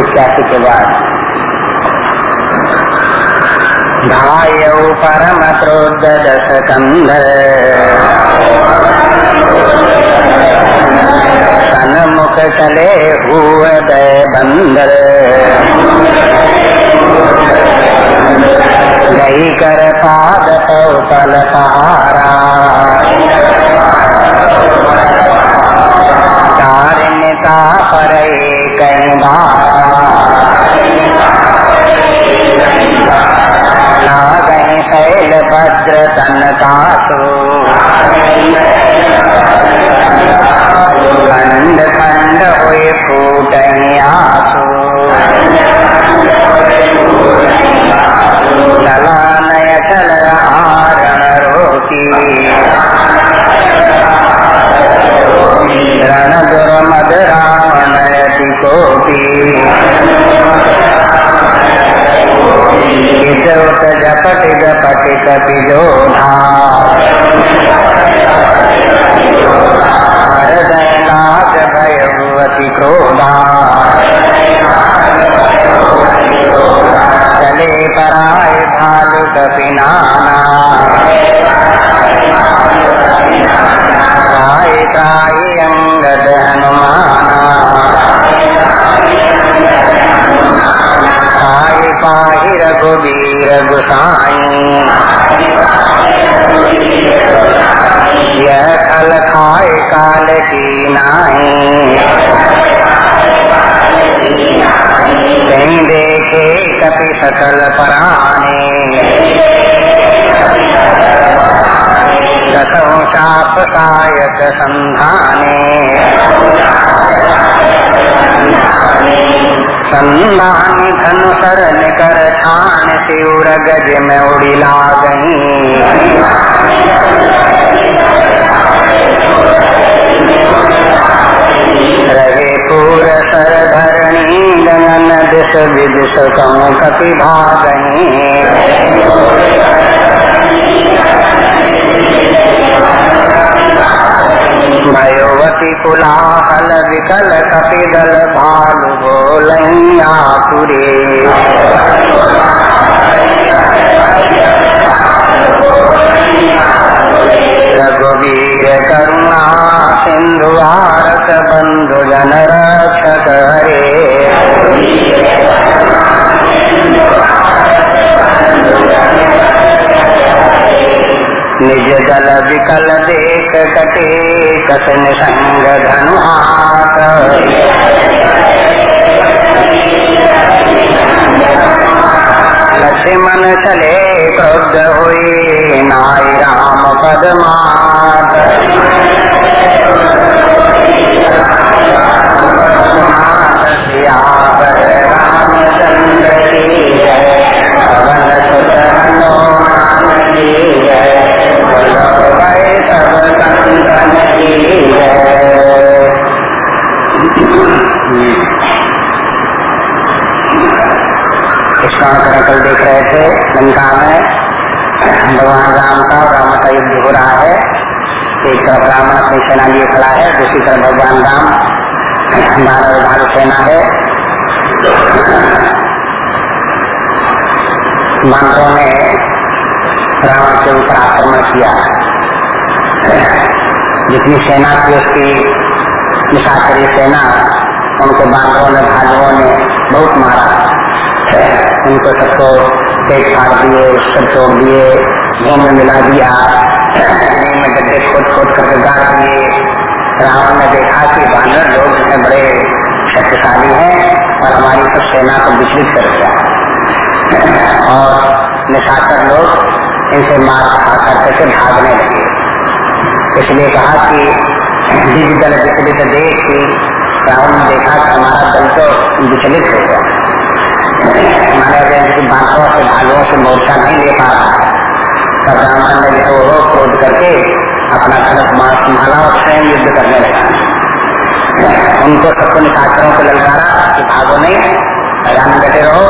इक्यासी के बाद धायौ परम क्रोध दस कंध सन्मुख चले हुए बंदर गई कर पाद पल पहारा तारिणता पर कई गई शैल भद्र तन कासु खंड खंड हुए फूट आसु चला नय चल हारण रोकी। रण दुर्मद रावण यति कोपी। उत जपट जपट कपि जोधा। हृदय नाग भयवती क्रोधा। चले पराय भालु कपि नाना त्राय त्राय अंगद विदिश कहूँ कपि भागनी भयोवती कुलाहल विकल कपिदल भालु बोलैया पुरे रघुवीर करुणा सिंधु भारत, बंधु जन रक्षक हरे। निज दल विकल देख कटे, कसन संग धनु लक्ष्मण चले, क्रोध हुई नाई राम पद देख रहे थे लंका में भगवान राम का और का युद्ध हो रहा है एक तरफ़ रावण अपनी सेना लिए खड़ा है दूसरी तरफ़ भगवान राम भालू सेना है बानरों ने रावण के ऊपर आक्रमण किया। जितनी सेना थी उसकी निशाचरी सेना उनको बानरों ने भालुओं ने बहुत मारा। उनको सबको पेट फाड़ दिए सब तोड़ दिए घूम में मिला दिया। में गड्ढे खोद खोद करके गाड़ दिए। रावण ने देखा कि बानर लोग है बड़े शक्तिशाली हैं। और हमारी सब सेना को विचलित कर दिया और निशाचर लोग इनसे मार खा करके से भागने लगे। इसलिए कहा कि दल विचलित देख की रावण ने देखा कि हमारा दल तो विचलित हो गया। हमारे बांसों से भालुओं से मोर्चा नहीं ले पा रहा तब रावण ने जो क्रोध करके अपना धनुष मार संभाला और स्वयं युद्ध करने लगा। उनको सबको निशाचरों को ललकारा कि भागो नहीं राम डटे रहो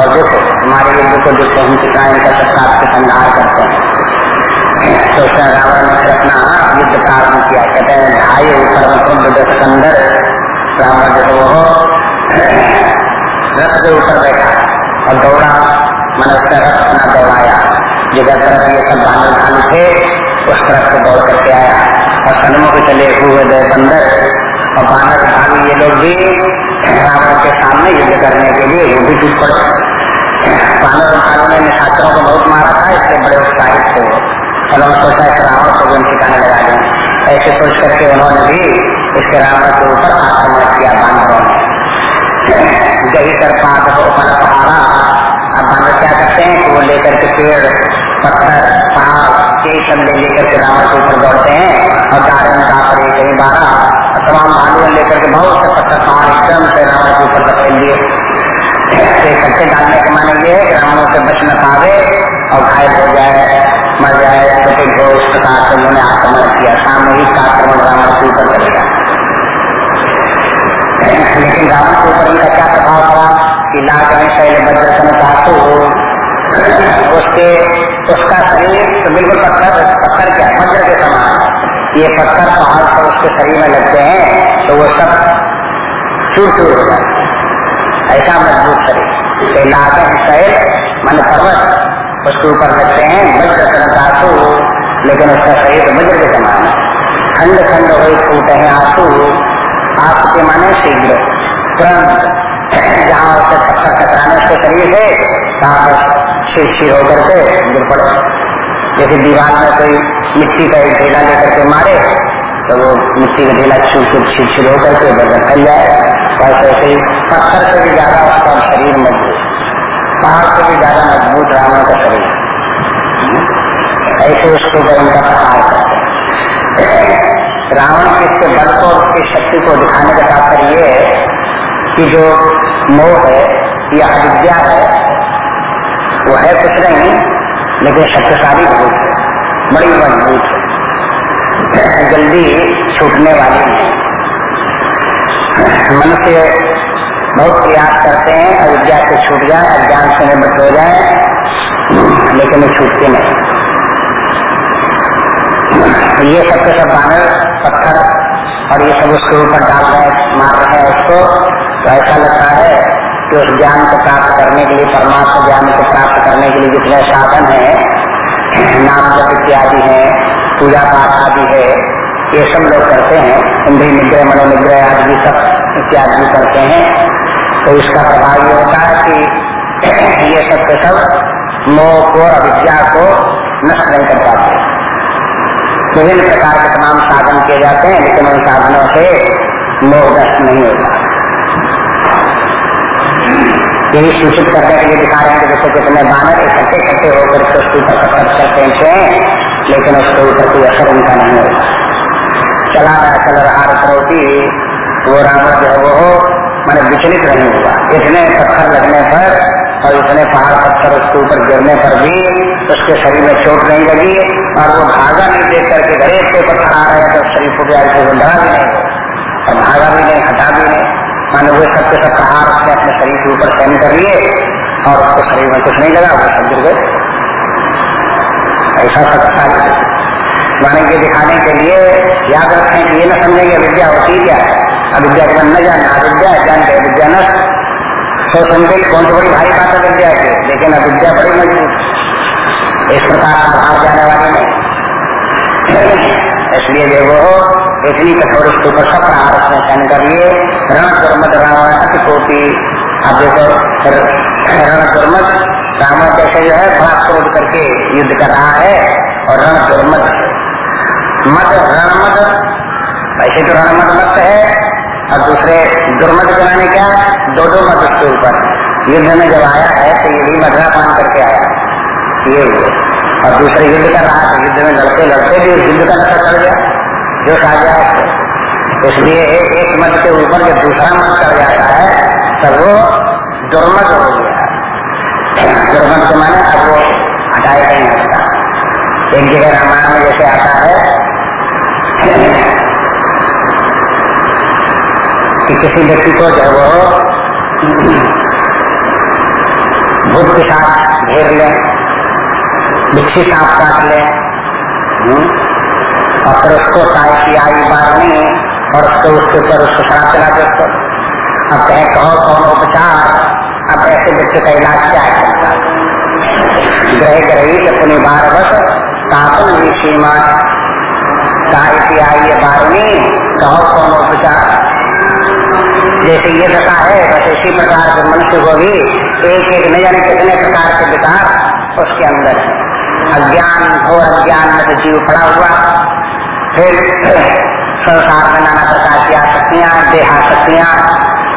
और देखो, हमारे युद्ध को देखो, हम कितना इनका सत्कार से संहार करते हैं। तो उसने रावण ने अपना युद्ध प्रारंभ किया। कहते हैं ढाई ऊपर सिकंदर रावण जो वो रथ के ऊपर बैठा और दौड़ा। मन उसका रथ अपना दौड़ाया। जिधर तरफ़ ये सब बानर भालू थे, उस तरफ़ से दौड़ करके आया और सन्मुख चले हुए बंदर। और बानर भालू ये लोग भी रावण के सामने युद्ध करने के लिए वो भी टूट पड़े बानर भालू ने निशाचरों को बहुत मारा था, इसलिए बड़े उत्साहित थे चलो सोचा इस रावण को भी ठिकाने लगा दें। ऐसे सोच करके उन्होंने भी इसके रावण के ऊपर आक्रमण किया बानरों ने। गही कर पात को फल पहाड़ा। अब बानर क्या करते हैं कि वो लेकर के पेड़, पत्थर पहाड़ ये सब लेकर के रावण के ऊपर दौड़ते हैं। लेकर के बहुत से पत्थर पहाड़ एकदम से रावण के ऊपर रखें लिए इकट्ठे डालने के माने ये है कि रावणों से बच न पावे और घायल हो जाए, मर जाए, छोटे हो इस प्रकार से उन्होंने आक्रमण किया, सामूहिक का आक्रमण रावण के ऊपर करेगा लेकिन रावण के ऊपर इनका क्या प्रभाव पड़ा कि में शैल वज्रसन चाहते हो, उसके, उसका शरीर तो बिल्कुल पत्थर पत्थर क्या, वज्र के समान। ये पत्थर पहाड़ पर उसके शरीर में लगते हैं तो वो सब चूर चूर हो जाए ऐसा मज़बूत शरीर। तो लाख शैल मन पर्वत, उसके ऊपर लगते हैं वज्र संतासु लेकिन उसका शरीर तो वज्र के समान है। खंड खंड हो फूट है आँसू। आँसू के माने शीघ्र। तुरंत जहाँ उससे पत्थर टकराने उसके शरीर से, वहाँ शिर शिर होकर के गिर पड़े। जैसे दीवार में कोई मिट्टी का एक ढेला लेकर के मारे तो वो मिट्टी का ढेला छूट छिर छिर होकर के बदल फैल जाए वैसे ऐसे ही पत्थर से भी ज़्यादा उसका शरीर मज़बूत पहाड़ से भी ज़्यादा मज़बूत रावण का शरीर ऐसे उसको ऊपर उनका प्रहार करते रावण के इसके बल को, उसकी शक्ति को दिखाने का तात्पर्य ये है कि जो मोह है, या अविद्या है, वो है कुछ नहीं, लेकिन शक्तिशाली बहुत है, बड़ी मज़बूत है। जल्दी छूटने वाली है। मनुष्य बहुत प्रयास करते हैं, अविद्या से छूट जाए, अज्ञान से निवृत्त हो जाए, लेकिन वो छूटते नहीं। ये सब के सब बानर, पत्थर, और ये सब उसके ऊपर डाल रहे हैं, मार रहे हैं उसको तो ऐसा लगता है कि उस ज्ञान को प्राप्त करने के लिए, परमात्मा ज्ञान को प्राप्त करने के लिए जितने साधन है, नाम जप इत्यादि है पूजा पाठ आदि है, ये सब लोग करते हैं। इंद्री निग्रह, मनोनिग्रह आदि सब इत्यादि करते हैं। तो इसका प्रभाव ये होता है कि ये सब के सब मोह को अविद्या को नष्ट नहीं कर पाते। विभिन्न प्रकार के तमाम साधन किए जाते हैं, लेकिन उन साधनों से मोह नष्ट नहीं होता यही सूचित करने के लिए दिखा रहे हैं देखो कितने बानर इकट्ठे इकट्ठे होकर के उसके ऊपर पत्थर हैं लेकिन उसके ऊपर कोई असर उनका नहीं होता। चला रहा चल रहा रोटी वो रावण जो है वो मैंने विचलित नहीं हुआ। इतने पत्थर लगने पर और इतने पहाड़ पत्थर उसके ऊपर गिरने पर भी उसके शरीर में चोट नहीं लगी और वो भागा नहीं देख करके घरे से पत्थर आ रहे तो शरीर जाए तो डरा भी नहीं और भागा भी नहीं, हटा भी नहीं। माने वो सबके सब प्रहार उसने अपने शरीर के ऊपर सहन कर लिए और उसको शरीर में कुछ नहीं लगा, वो सब गिर गए। ऐसा शक्तिशाली माने ये दिखाने के लिए याद रखें कि ये न समझेंगे विद्या होती क्या है। अविद्या के न जाना, अविद्या जान के विद्या न तो समझे कौन सी बड़ी भारी बात है विद्या की। लेकिन अविद्या बड़ी मज़बूत इस प्रकार का जाने वाली नहीं। इसलिए देखो इतनी कठोर उसके ऊपर सब प्रहार उसने सहन कर लिए। रण दुर्मत रावण अति कोटि। अब देखो रण दुर्मत रावण जैसे जो है बड़ा क्रोध करके युद्ध कर रहा है और रण दुर्मत मत रणमत वैसे तो रणमत मत है। और दूसरे दुर्मत के माने क्या? दो दो मत उसके ऊपर। युद्ध में जब आया है तो ये भी मधुरा पान करके आया। ये और दूसरे युद्ध कर रहा था युद्ध में लड़ते लड़ते भी युद्ध का नशा चढ़ गया। जो खा गया इसलिए एक, मत के ऊपर जब दूसरा मत चढ़ जाता है तब वो दुर्मत हो गया। दुर्मत के माने अब वो हटाए नहीं हटता एक जगह रामायण में जैसे आता है कि किसी व्यक्ति को जो वो भूत के साथ घेर ले बिच्छी सांप काट ले और फिर उसको ताई की आई मारनी और उसको उसके ऊपर उसको शराब चला दे उसको अब कहे कहो कौन उपचार दुख का इलाज क्या है? ग्रह ग्रही अपनी बार बस तापन भी सीमा साहित्य आई बारहवीं, कहो कौन उपचार? जैसे ये दशा है, बस इसी प्रकार से मनुष्य को भी एक एक न जाने कितने प्रकार के विकार उसके अंदर अज्ञान हो अज्ञान में तो जीव पड़ा हुआ। फिर संसार में नाना प्रकार की आसक्तियाँ देहाशक्तियाँ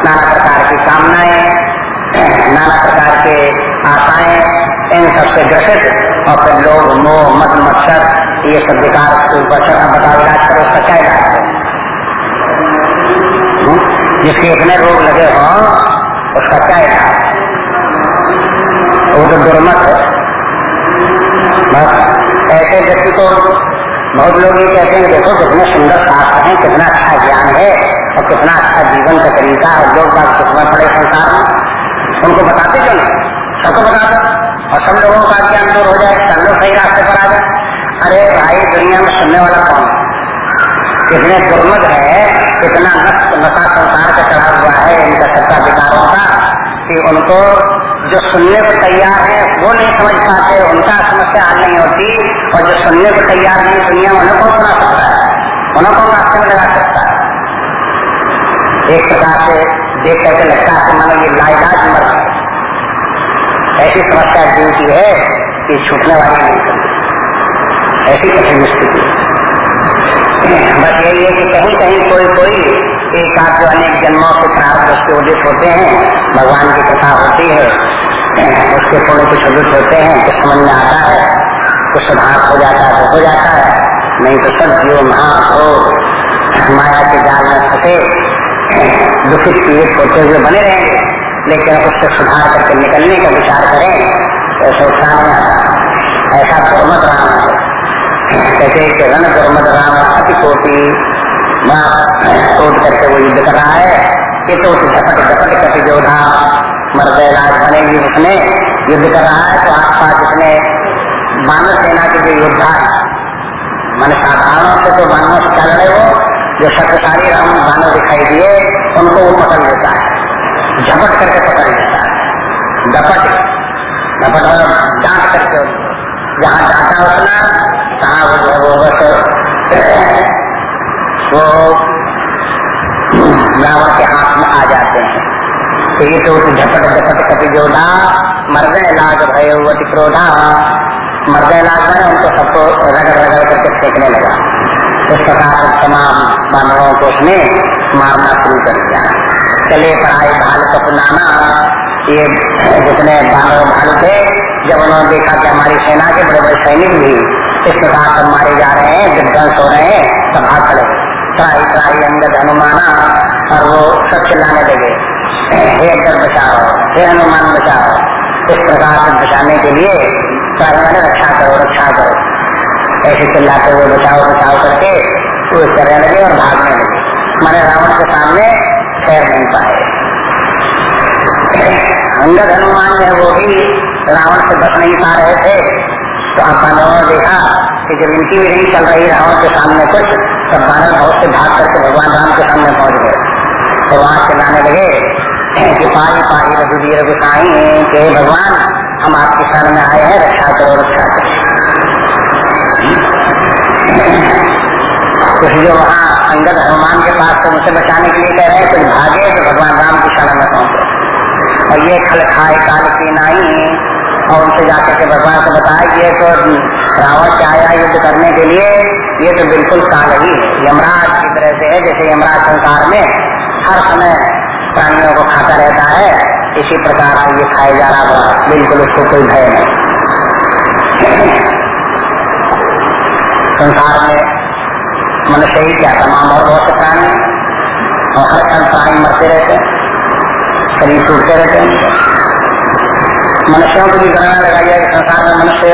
नाना प्रकार की कामनाएँ नाना प्रकार के आशाएँ, इन सबसे ग्रसित और फिर लोग, मोह मत मत्सर, ये सब विकार बताओ इलाज करो, उसका क्या हम्म? जिसके इतने रोग लगे हो, उसका क्या वो तो दुर्मत है। बस, ऐसे व्यक्ति को बहुत लोग ये कहते हैं देखो, कितने सुंदर शास्त्र हैं, कितना अच्छा ज्ञान है और कितना अच्छा जीवन का तरीका है। लोग बात कितना पड़े संसार में। उनको बताते क्यों नहीं? सबको बता दो। और सब लोगों का ज्ञान दूर हो जाए, सब लोग सही रास्ते पर आ जाए। अरे भाई, दुनिया में सुनने वाला कौन इतने दुर्मद है इतना नशा संसार का चढ़ा हुआ है इनका सबका विकारों का, कि उनको जो सुनने को तैयार है, वो नहीं समझ पाते, उनका समस्या हल नहीं होती, और जो सुनने को तैयार नहीं, दुनिया में उन्हें कौन सुना सकता है? उन्हें कौन रास्ते में लगा सकता है? एक प्रकार से देख करके लगता है मानो ये लाइलाज मर ऐसी समस्या जीव की है कि छूटने वाली नहीं ऐसी कठिन स्थिति। बस यही है कि कहीं कहीं कोई कोई एक आध जो अनेक जन्मों से प्रारंभ उसके उदित होते हैं, भगवान की कथा होती है, उसके थोड़े कुछ उदित होते हैं, कुछ समझ में आता है, कुछ सुधार हो जाता है तो हो जाता है, नहीं तो सब जीव महाभोग, माया के जाल में फंसे दुखित पीड़ित होते हुए बने रहेंगे लेकिन उससे सुधार करके निकलने का विचार करें तो सोचना नहीं आता। ऐसा दुर्मत राम है। कहते कि रण दुर्मद राम अति कोटि कोट करके वो युद्ध कर रहा है। कि तो झपट झपट कति जोधा गए, राज बनेगी उसने, युद्ध कर रहा है तो आस पास जितने मानव सेना के जो योद्धा मन साधारण से तो मानव से चल रहे हो जो शक्तिशाली राम मानव दिखाई दिए, उनको वो पकड़ लेता है। झपट करके पकड़ लेता है। दपट। दपट डांट करके जहाँ डांटा उतना कहा वो जो वो बस, वो रावण के हाथ में आ जाते हैं। तो ये तो झपट झपट कति जोधा मर्दे लाग भयवती क्रोधा मर्दे लाग में उनको सबको रगड़ रगड़ करके फेंकने लगा। इस प्रकार से तमाम बानवों को उसने मारना शुरू कर दिया चले पढ़ाई भाल कपनाना ये जितने बानव भालू थे जब उन्होंने देखा कि हमारी सेना के बड़े बड़े सैनिक भी इस प्रकार सब मारे जा रहे हैं विध्वंस हो रहे हैं सब भाग खड़े त्राई त्राई अंगद हनुमाना और वो सब चिल्लाने लगे हे अंदर बचाओ हे हनुमान बचाओ इस प्रकार से बचाने के लिए रक्षा करो रक्षा करो ऐसे चिल्लाते हुए बचाओ बचाओ करके वो करने लगे और भागने लगे। मैंने रावण के सामने ठहर नहीं पाए। अंगद हनुमान जो है वो भी रावण से बच नहीं पा रहे थे। तो आप बानवों ने देखा कि जब इनकी भी नहीं चल रही रावण के सामने कुछ, तब बानव बहुत से भाग करके भगवान राम के सामने पहुँच गए। तो वहाँ चिल्लाने लगे, कि पाही पाही, रघुवीर गुसाई के भगवान, हम आपके शरण में आए हैं, रक्षा करो रक्षा करो। कुछ जो वहाँ अंगद हनुमान के पास तो उसे बचाने के लिए कह रहे हैं कुछ भागे तो भगवान राम की शरण में पहुँचे। और ये खल खाए काल की नाई, और उनसे जाकर के भगवान से बताया ये तो रावण से आया युद्ध करने के लिए, ये तो बिल्कुल काल ही यमराज की तरह से है, जैसे यमराज संसार में हर समय प्राणियों को खाता रहता है, इसी प्रकार से ये खाया जा रहा था। बिल्कुल उसको कोई भय नहीं। संसार में मनुष्य ही क्या तमाम और बहुत से प्राणी और हर क्षण प्राणी मरते रहते शरीर टूटते रहते हैं। मनुष्यों को भी गणना लगाई जाए संसार में मनुष्य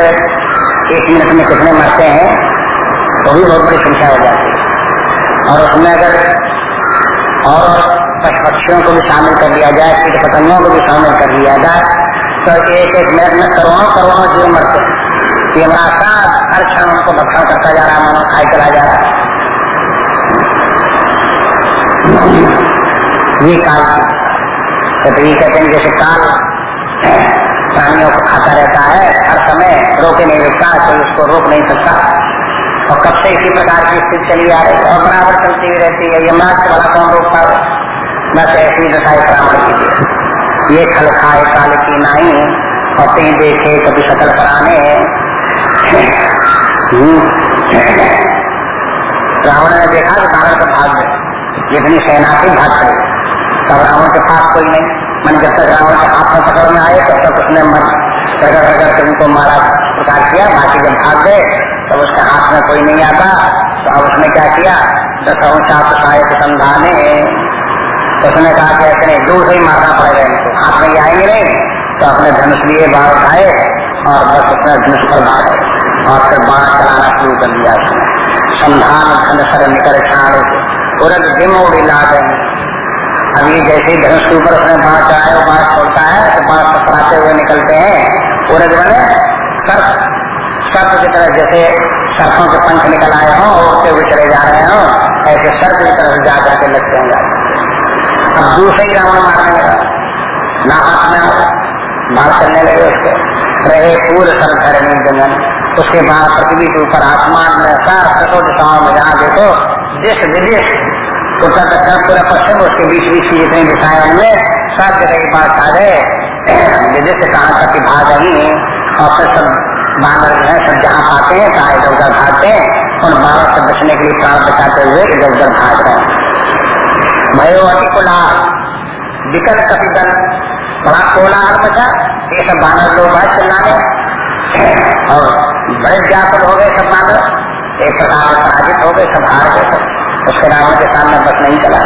एक मिनट में कितने मरते हैं तो भी बहुत बड़ी संख्या हो जाती है। और उसमें अगर और पशु पक्षियों को भी शामिल कर दिया जाए कीट पतंगों को भी शामिल कर दिया जाए तो एक एक मिनट में करोड़ों करोड़ों जीव मरते हैं। ये हमारा साथ हर क्षण उनको भक्षण करता जा रहा है मानो खाई चला जा रहा ये काल कहते हैं जैसे काल प्राणियों को खाता रहता है, हर समय रोके नहीं रुकता कोई उसको रोक नहीं सकता। और कब से इसी प्रकार की स्थिति चली आ रही है, और बराबर चलती हुई रहती है यमराज से बड़ा कौन रोकता है? बस ऐसी दशा ब्राह्मण की ये खल खाए काल की नाई, और तीन देखे कभी सकल कराने रावण ने देखा कि बानर का भाग गए जितनी सेना थी, भाग गई। तब रावण के पास कोई नहीं। मन जब तक रावण के हाथ में पकड़ में आए, तब तक उसने मन रगड़ रगड़ के उनको मारा प्रकार किया बाकी जब भाग गए, तब उसके हाथ में कोई नहीं आता। तो अब उसने क्या किया? दसों सात सहायक संधाने। तो उसने कहा कि नहीं दूर से ही मारना पड़ेगा इनको। हाथ में आएँगे नहीं। तो अपने धनुष लिए बाढ़ उठाए और बस अपने धनुष पर मारे। और फिर बाढ़ चलाना शुरू कर दिया संधान धन सर निकर छाड़ उरद दिम उड़ी ला अब ये जैसे धनुष के ऊपर उसने बाढ़ चढ़ाए वो बाढ़ छोड़ता है तो बाढ़ पकड़ाते हुए निकलते हैं। उरद बने सर्प सर्प की तरह जैसे सर्पों के पंख निकल आए हों, और उड़ते हुए चले जा रहे हो, ऐसे सर्प की तरफ़ जा करके लगते हैं। अब दूसरे ही रावण मारने लगा। ना हाथ में बाढ़ चलने लगे उसके। रहे पूर्व सर धरणी जंगन उसके बाद पृथ्वी के ऊपर आसमान में सार सतो दिशाओं में जहाँ देखो, देश विदेश। उत्तर दक्षिण पूरा पश्चिम, उसके बीच बीच की जितनी दिशाएँ उनमें सब जगह के पास आ गए। विदेश से कहाँ तक भाग रही और फिर सब बानर जो है, सब जहाँ पाते हैं, कहा इधर उधर भागते हैं, उन बानर से बचने के लिए प्राण बचाते हुए इधर उधर भाग रहे हैं। भयो अति कोलाहल विकट कपिदल बड़ा कोलाहल बचा ये सब बानर लोग भाई चिल्लाने। और बड़े व्यापक हो गए, सब बानर एक प्रकार से पराजित हो गए, सब हार गए। सब उसके रावण के सामने बस नहीं चला।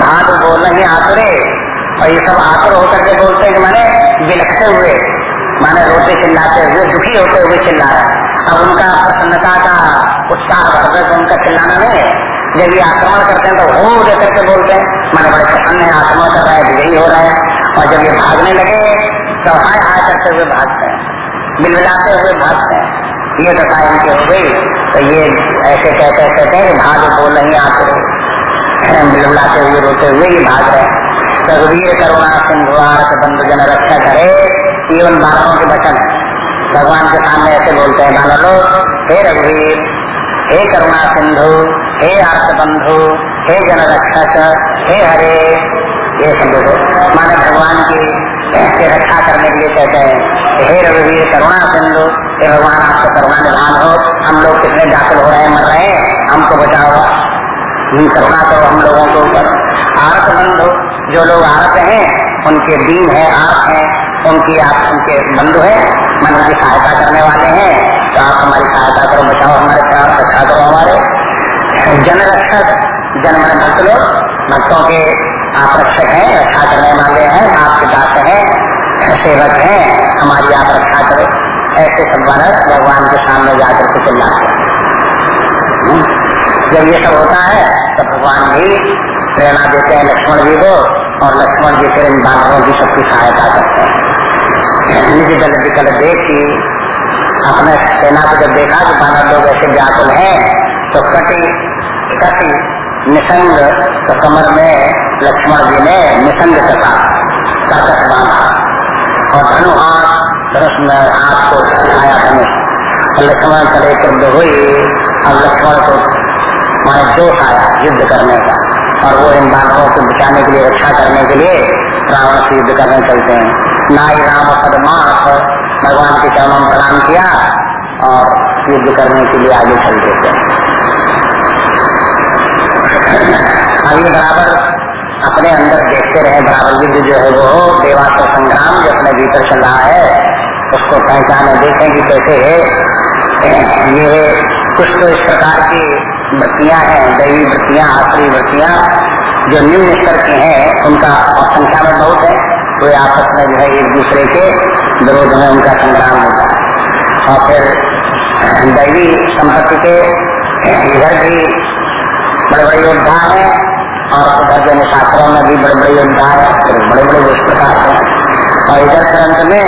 भाग बोल नहीं आतुरे। और ये सब आतुर होकर के बोलते हैं कि मैंने बिलखते हुए। माने रोते चिल्लाते हुए, दुखी होते हुए चिल्ला रहे अब उनका प्रसन्नता का उत्साह बढ़कर उनका चिल्लाना नहीं है। जब ये आक्रमण करते हैं तो हो देकर के बोलते हैं। माने बड़े प्रसन्न है, आक्रमण कर रहा है, विजयी हो रहा है। और जब ये भागने लगे तो हाय हाय करते हुए भागते हैं। बिलबिलाते हुए भागते हैं। ये दशा इनकी हो गई तो ये ऐसे कहते कहते हैं भाग बोल नहीं आते। बिलबलाते हुए रोते हुए ये भाग रहे रघुवीर करुणा सिंधुआर बंधु जन रक्षा करे ये उन के वचन है। भगवान के सामने ऐसे बोलते हैं, बानर लोग, हे रघुवीर, हे करुणा सिंधु, हे आर्थ बंधु, हे जन रक्षक, हे हरे। ये देखो, माने भगवान की रक्षा करने के लिए कहते हैं हे रघुवीर, करुणा सिंधु, हे भगवान, आपको करुणा निधान हो। हम लोग कितने दाखिल हो रहे हैं, मर रहे हैं, हमको बचाओ। करुणा करो हम लोगों के ऊपर। आरत बंधु, जो लोग आरत हैं, उनके दीन है आर्थ है। उनकी आप, उनके बंधु है, मन उनकी सहायता करने वाले हैं। तो आप हमारी सहायता करो, बचाओ हमारे प्राण रक्षा करो हमारे। जन रक्षक जन मन भक्त लोग, भक्तों के आप रक्षक हैं, रक्षा करने वाले हैं, आपके दास हैं, सेवक हैं, हमारी आप रक्षा करो ऐसे सब बालक भगवान के सामने जाकर के हम्म। जब ये सब होता है तो भगवान भी प्रेरणा देते हैं लक्ष्मण जी को, और लक्ष्मण जी फिर इन बानरों की सबकी सहायता करते हैं निजी दल विकल देखी, अपने सेना को जब देखा कि बानर लोग ऐसे व्याकुल हैं तो कटी कटी निसंग तो कमर में लक्ष्मण जी ने निसंग कथा कर्कट बांधा। और धनु हाथ धनुष में हाथ को उठाया धनुष लक्ष्मण करे क्रुद्ध हुई, अब लक्ष्मण को माने जोश आया युद्ध करने का। और वो इन बानरों को बचाने के लिए, रक्षा करने के लिए रावण से युद्ध करने चलते हैं। नाई राम पदमास भगवान के चरणों में प्रणाम किया और युद्ध करने के लिए आगे चल देते हैं। अभी बराबर अपने अंदर देखते रहे, बराबर युद्ध जो है वो देवासुर संग्राम जो अपने भीतर चल रहा है, उसको पहचाने देखें कि कैसे ये कुछ तो इस प्रकार की वृत्तियाँ हैं, दैवी वृत्तियाँ आश्री वृत्तियाँ, जो निम्न स्तर की हैं, उनका संख्या में बहुत है। तो आपस में जो है एक दूसरे के विरोध में उनका संग्राम होता है। और फिर दैवी संपत्ति के इधर भी बड़े बड़े योद्धा है और उधर जो शास्त्रों में भी बड़े बड़े योद्धा है फिर बड़े बड़े उस प्रकार है और इधर ग्रंथ में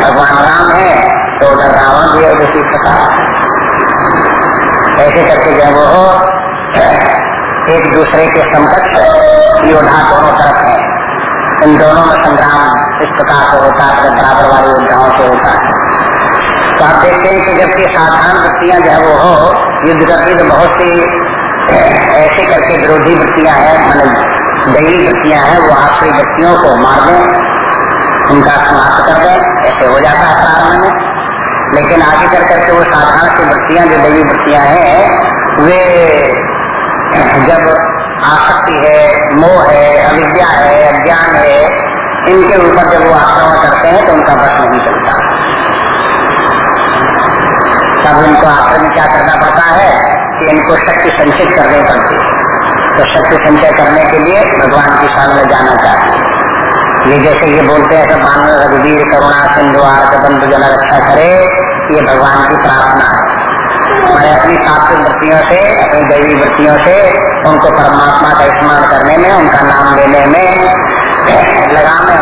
भगवान राम है तो उधर रावण भी है उसी प्रकार ऐसे करके जब वो एक दूसरे के समकक्ष योद्धा दोनों तरफ़ है इन दोनों में संग्राम इस प्रकार से होता है बराबर वाली योद्धाओं से होता है तो आप देखते हैं कि जबकि साधारण वृत्तियाँ जो है वो हो युद्ध करती तो बहुत सी ऐसे करके विरोधी वृत्तियाँ हैं मतलब दैवी वृत्तियाँ हैं, वो आखिरी वृत्तियों को मार दें, उनका समाप्त कर दें, ऐसे हो जाता है प्रारंभ में। लेकिन आगे कर करके वो साधारण सी वृत्तियाँ जो दैवी वृत्तियाँ हैं, वे जब आसक्ति है, मोह है, अविद्या है, अज्ञान है, इनके ऊपर जब वो आक्रमण करते हैं तो उनका बस नहीं चलता। तब इनको आक्रमण क्या करना पड़ता है? कि इनको शक्ति संचित करनी पड़ती तो शक्ति संचय करने के लिए भगवान की शरण में जाना चाहिए। ये जैसे ये बोलते हैं मान रघुवीर, करुणा, सिंधु आर्थ जन रक्षा करे, ये भगवान की प्रार्थना है। मैं अपनी सात्विक वृत्तियों से, अपनी दैवी वृत्तियों से, उनको परमात्मा का स्मरण करने में, उनका नाम लेने में, लगाने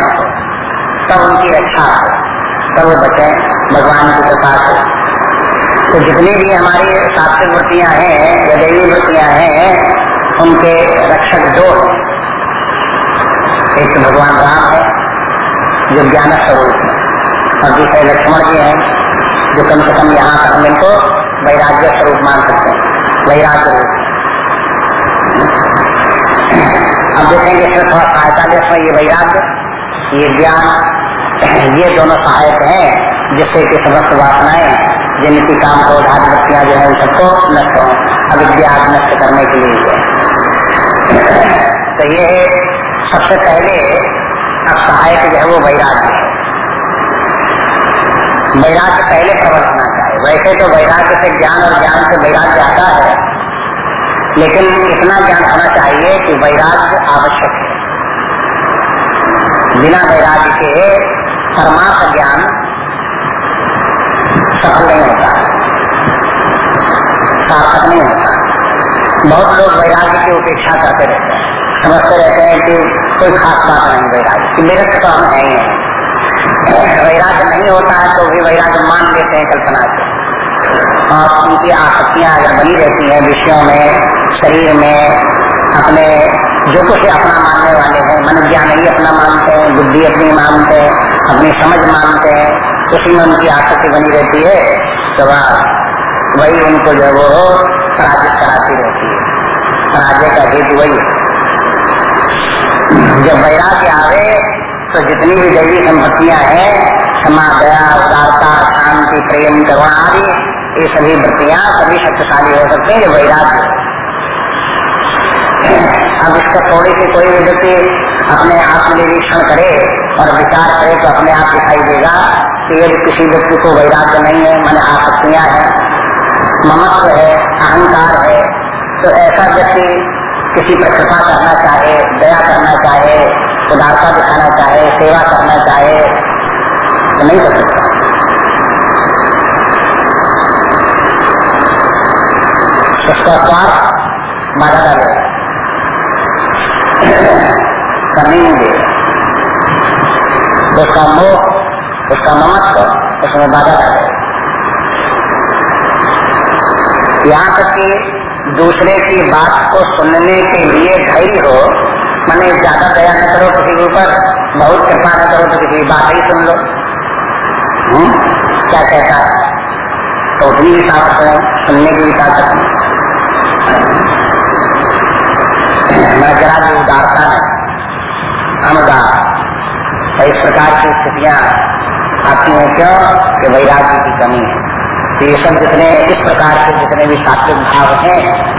तब उनकी रक्षा तब वो बचे, भगवान की कृपा से। तो जितनी भी हमारी सात्विक वृत्तियाँ हैं या दैवी वृत्तियाँ हैं, उनके रक्षक दो एक तो भगवान राम है, जो ज्ञान स्वरूप है, और दूसरे लक्ष्मण जी हैं, जो कम से कम यहाँ पर हम इनको वैराग्य स्वरूप मान सकते हैं, वैराग्य रूप। अब देखेंगे इसमें थोड़ा सहायता इसमें, ये वैराग्य, ये ज्ञान, ये दोनों सहायक हैं, जिससे कि समस्त वासनाएँ जिनकी काम को उधार वृत्तियाँ जो है, उन सबको नष्ट हो, अविद्या नष्ट करने के लिए तो ये सबसे पहले अब सहायक जो है वो वैराग्य है। वैराग्य पहले प्रबल होना चाहिए वैसे तो वैराग्य से ज्ञान और ज्ञान से वैराग्य आता है, लेकिन इतना ज्ञान होना चाहिए कि वैराग्य आवश्यक है। बिना वैराग्य के परमार्थ ज्ञान सफल नहीं होता। सार्थक नहीं होता बहुत लोग वैराग्य की उपेक्षा करते रहते हैं। समझते रहते हैं कि कोई खास बात नहीं वैराग्य कि। मेरे तो हम है ही वैराग्य नहीं होता है तो भी वैराग्य मान लेते हैं कल्पना से। और उनकी आसक्तियाँ अगर बनी रहती हैं विषयों में, शरीर में, अपने जो कुछ अपना मानने वाले हैं। मन ज्ञान ही अपना मानते हैं, बुद्धि अपनी मानते हैं, अपनी समझ मानते हैं। उसी में उनकी आसक्ति बनी रहती है तो वही उनको जो वो पराजित कराती रहती है। पराजय का हेतु वही जब वैराग्य आवे तो जितनी भी दैवी संपत्तियाँ हैं, क्षमा, दया, उदारता, शांति, प्रेम करुणा आदि, ये सभी वृत्तियाँ सभी शक्तिशाली हो सकते हैं वैराग्य अब इसका थोड़ी सी कोई भी व्यक्ति अपने आत्मनिरीक्षण करे और विचार करे तो अपने आप दिखाई देगा कि यदि किसी व्यक्ति को वैराग्य नहीं है, मन आसक्तियाँ हैं, ममत्व है, अहंकार है तो ऐसा व्यक्ति किसी पर कृपा करना चाहे, दया करना चाहे, उदारता दिखाना चाहे, सेवा करना चाहे तो नहीं कर सकता। उसका स्वार्थ बाधा डालेगा करने नहीं देगा उसका मोह उसका ममत्व उसमें बाधा डालेगा यहाँ तक कि दूसरे की बात को सुनने के लिए धैर्य हो, मैंने ज़्यादा दया न करो किसी के ऊपर, बहुत कृपा न करो तो किसी बात ही सुन लो। हुँ? हम्म? क्या कहता है? तो उतनी भी ताकत है सुनने की भी ताकत है मैं जरा भी उदारता है अनुदार तो इस प्रकार की स्थितियाँ आती हैं क्यों? कि वैराग्य की कमी है। तो ये सब जितने इस प्रकार के जितने भी सात्विक भाव हैं